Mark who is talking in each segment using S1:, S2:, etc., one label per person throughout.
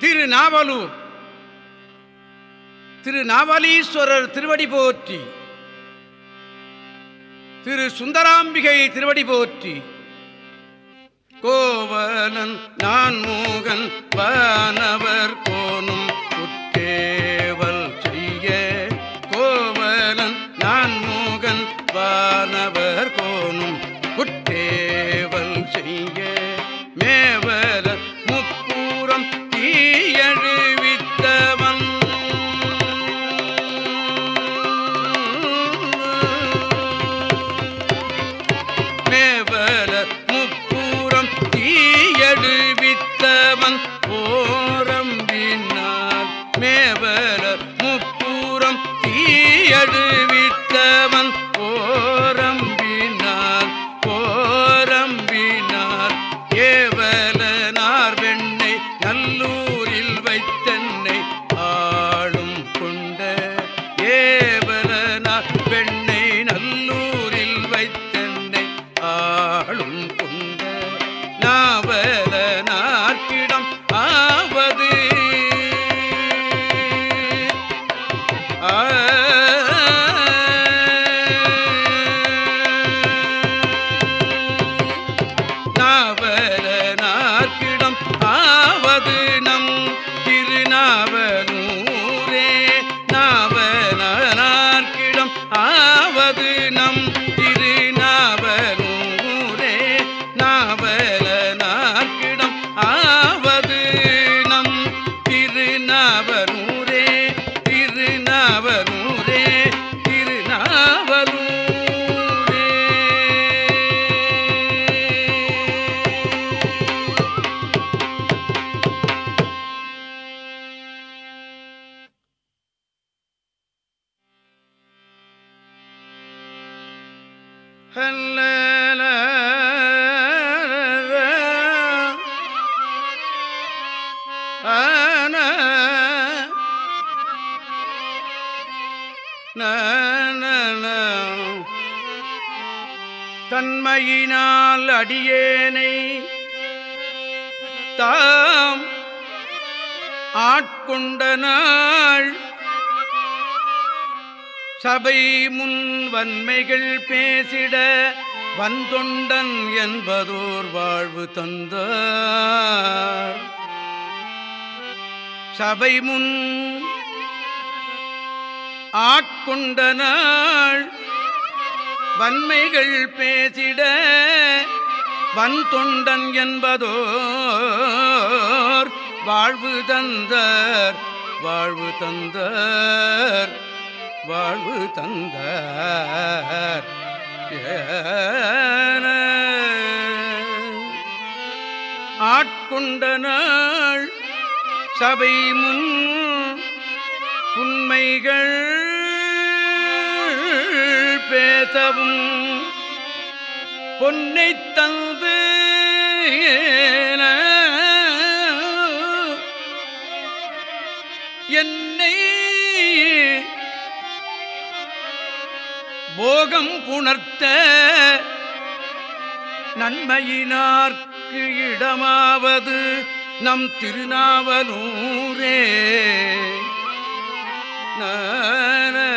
S1: திருநாவலூர் திரு நாவலீஸ்வரர் திருவடி போற்றி. திரு சுந்தராம்பிகை திருவடி போற்றி. கோவலன் நான் மூகன் வானவர் கோனும் தன்மையினால் அடியேனை தாம் ஆட்கொண்ட நாள் சபை முன் வன்மைகள் பேசிட வந்தொண்டன் என்பதோர் வாழ்வு தந்தார். சபை முன் ஆட்கொண்ட நாள் வன்மைகள் பேசிட வந்தொண்டன் என்பதோர் வாழ்வு தந்தர் வாழ்வு தந்தர் வாழ்வு தந்தார் ஆட்கொண்ட நாள் சபை முன் உண்மைகள் பேசவும். பொன்னை தந்து என்னை போகம் புணர்த்த நன்மையினார்க்கு இடமாவது நம் திருநாவலூரே. நான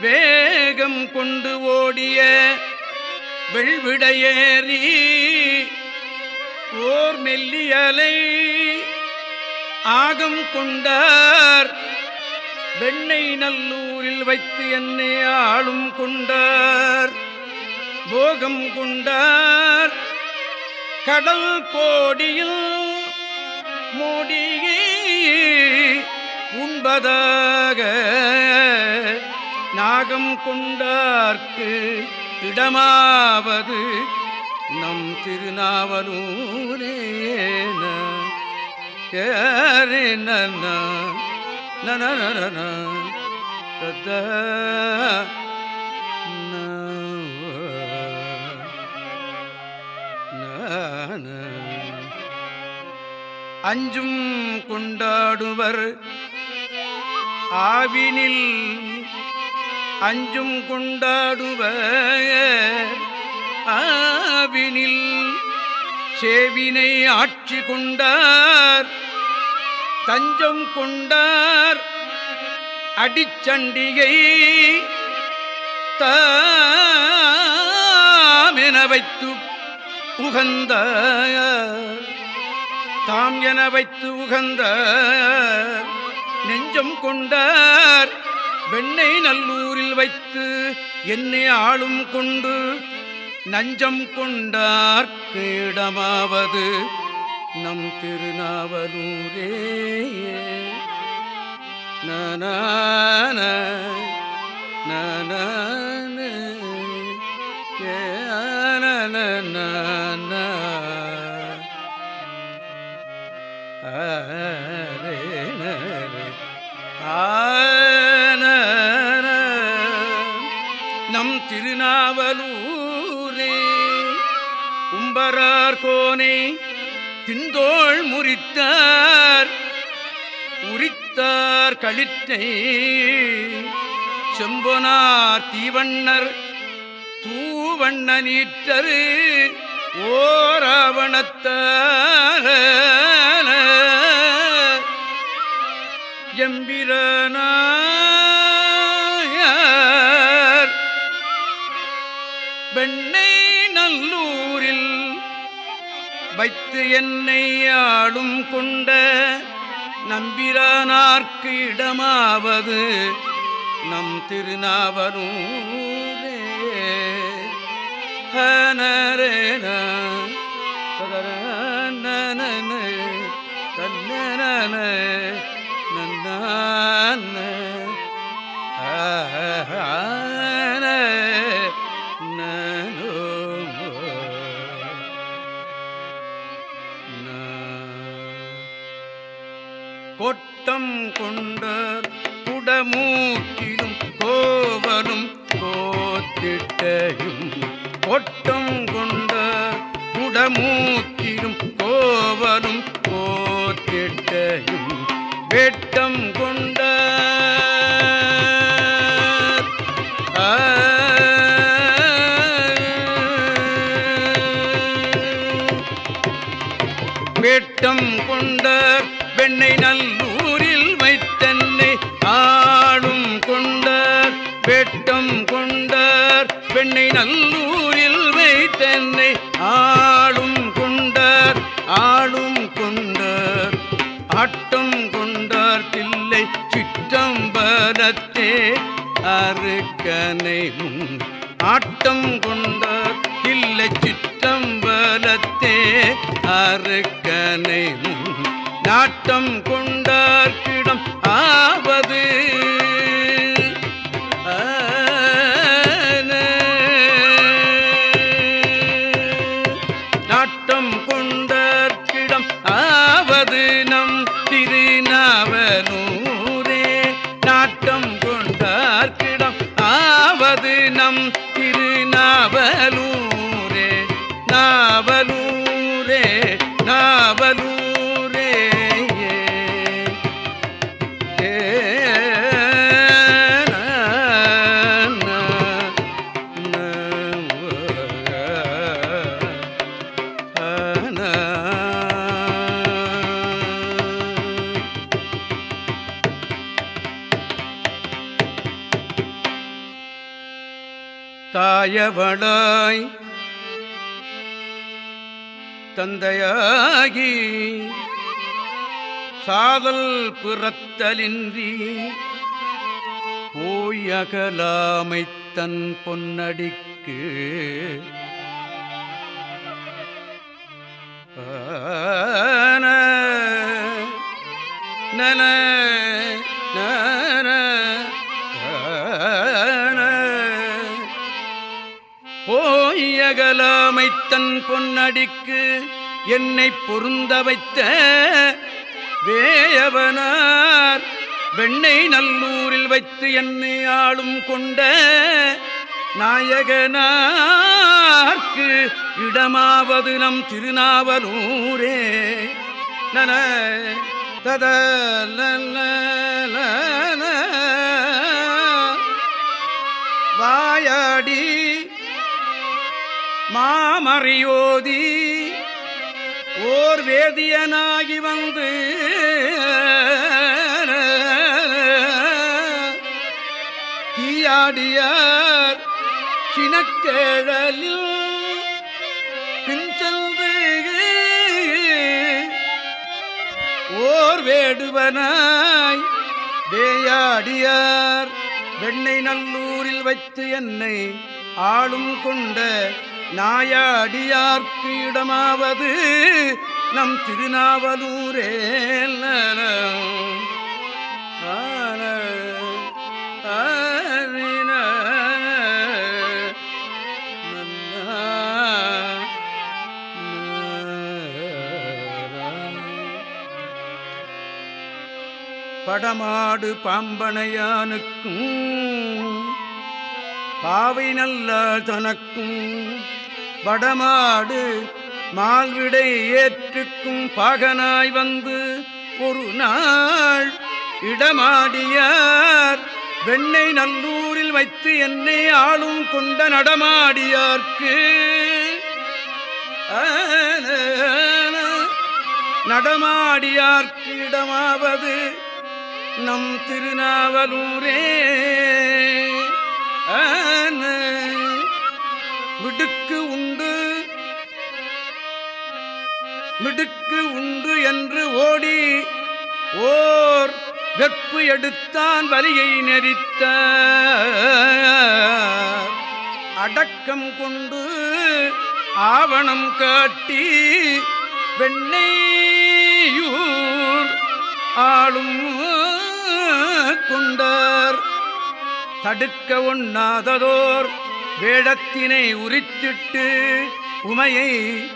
S1: வேகம் கொண்டு ஓடிய வெள்விடையேறி ஓர் மெல்லியலை ஆகம் கொண்டார். வெண்ணை நல்லூரில் வைத்து என்னை ஆளும் கொண்டார். போகம் கொண்டார். கடல் கோடியில் மூடியே உண்பதாக நாகம் கொண்டார்க்கு இடமாவது நம் திருநாவலூரே ஏறே நன நன தத்த அஞ்சும் கொண்டாடுவர் ஆவினில் அஞ்சும் கொண்டாடுவர் ஆவினில் சேவினை ஆட்சி கொண்டார் தஞ்சம் கொண்டார் அடிச்சண்டிகை தாமென வைத்து உகந்த தாம் என வைத்து உகந்த நெஞ்சம் கொண்டார் வெண்ணை நல்லூரில் வைத்து என்னை ஆளும் கொண்டு நஞ்சம் கொண்டார் கேடமாவது நம் திருநாவலூரே. நனான நம் திருநாவலூரே. உம்பரார் கோனை பிந்தோள் முறித்தார் உரித்தார் களிற்றை. செம்பொனார் தீவண்ணர் தூவண்ண நீற்றரு ஓராவணத்தார் வைத்து என்னை ஆளும் கொண்ட நம்பிரானார்க்கு இடமாவது நம் திருநாவரூரே ஹனரேன ததரனனன தன்னனன நன்னான. கொட்டம் கொண்ட குடமூக்கிலும் கோவலும் கோத்திட்டையும். கொட்டம் கொண்ட குடமூக்கிலும் கோவலும் கோத்திட்டையும். வெட்டம் கொண்ட வெட்டம் கொண்ட வெண்ணை நல்லூரில் வைத்தன்னை ஆடும் கொண்டார் வெட்டம் கொண்டார். வெண்ணை நல்லூரில் வைத்தன்னை ஆளும் கொண்டார் ஆளும் கொண்டார். ஆட்டம் கொண்டார் தில்லை சிற்றம்பலத்தே அருக்கனை முன். ஆட்டம் கொண்டார் இல்லை சிற்றம்பலத்தே அருக்கனை முன். நாட்டம் கொண்டார்க்கிடம் ஆவது. தாயவளாய் தந்தையாகி சாதல் பிறத்தலின்றி போயகலாமை தன் பொன்னடிக்கு ஆன நன போயகலாமை பொன்னடிக்கு என்னை பொருந்த வைத்த வேயவனார். வெண்ணை நல்லூரில் வைத்து என்னை ஆளும் கொண்ட நாயகனார்க்கு இடமாவது நம் திருநாவலூரே. நன தத வாயாடி மாமறியோதி ஓர் வேதியனாகி வந்து தீயாடியார் சினக்கேழலில் பின்சென்று ஓர் வேடுவனாய் வேயாடியார் வெண்ணை நல்லூரில் வைத்து என்னை ஆளும் கொண்ட நாயாடியார்க்கு இடமாவது நம் திருநாவலூரே. படமாடு பாம்பனையானுக்கும் பாவை நல்ல தனக்கும் வடமாடு மால்விடை ஏற்றுக்கும் பாகனாய் வந்து ஒரு நாள் இடமாடியார். வெண்ணை நல்லூரில் வைத்து என்னை ஆளும் கொண்ட நடமாடியார்க்கு. நடமாடியார்க்கு இடமாவது நம் திருநாவலூரே. ஆன மிடுக்கு உண்டு. மிடுக்கு உண்டு என்று ஓடி ஓர் வெப்பு எடுத்தான் வலியை நெறித்த. அடக்கம் கொண்டு ஆவணம் காட்டி வெண்ணையூர் ஆளும் கொண்டார். தடுக்க ஒண்ணாததோர் வேடத்தினை உரித்திட்டு உமையை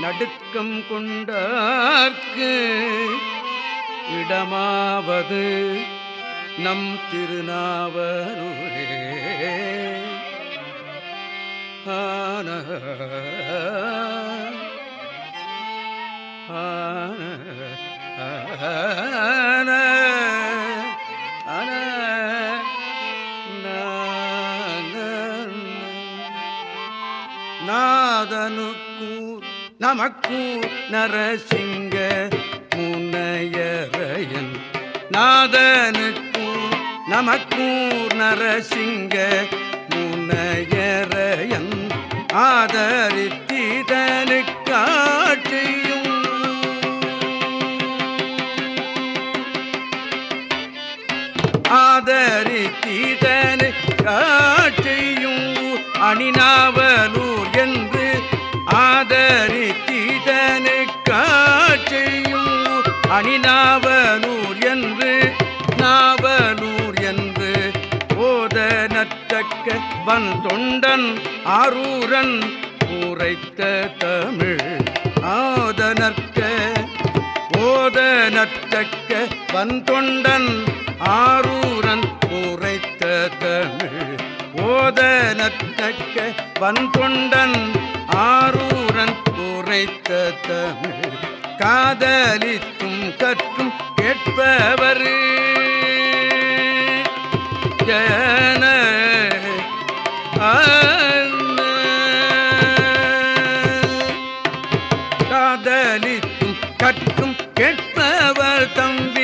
S1: நடுக்கம் கொண்டார்க்கு. இடமாவது நம் திருநாவலூரே. ஆன ஆன ஆன. ஆன நாதனுக்கூர் நமக்கூர் நரசிங்க முனையரையன். நாதனுக்கூர் நமக்கூர் நரசிங்க முனையரையன். ஆதரித்திதனுக்காட்சியும் காட்சியும் அணிநாவலூர் என்று நாவலூர் என்று போத நத்தக்க வன் தொண்டன் ஆரூரன் உரைத்த தமிழ் ஆதனற்க போத நத்தக்க வன் தொண்டன் ஆரூரன் உரைத்த தமிழ் ஓத நத்தக்க வன் தொண்டன் ஆரூரன் உரைத்த தமிழ் காதலித்தும் கற்றும் கேட்பவர். ஜன காதலித்தும் கற்றும் கேட்பவர் தம்பினை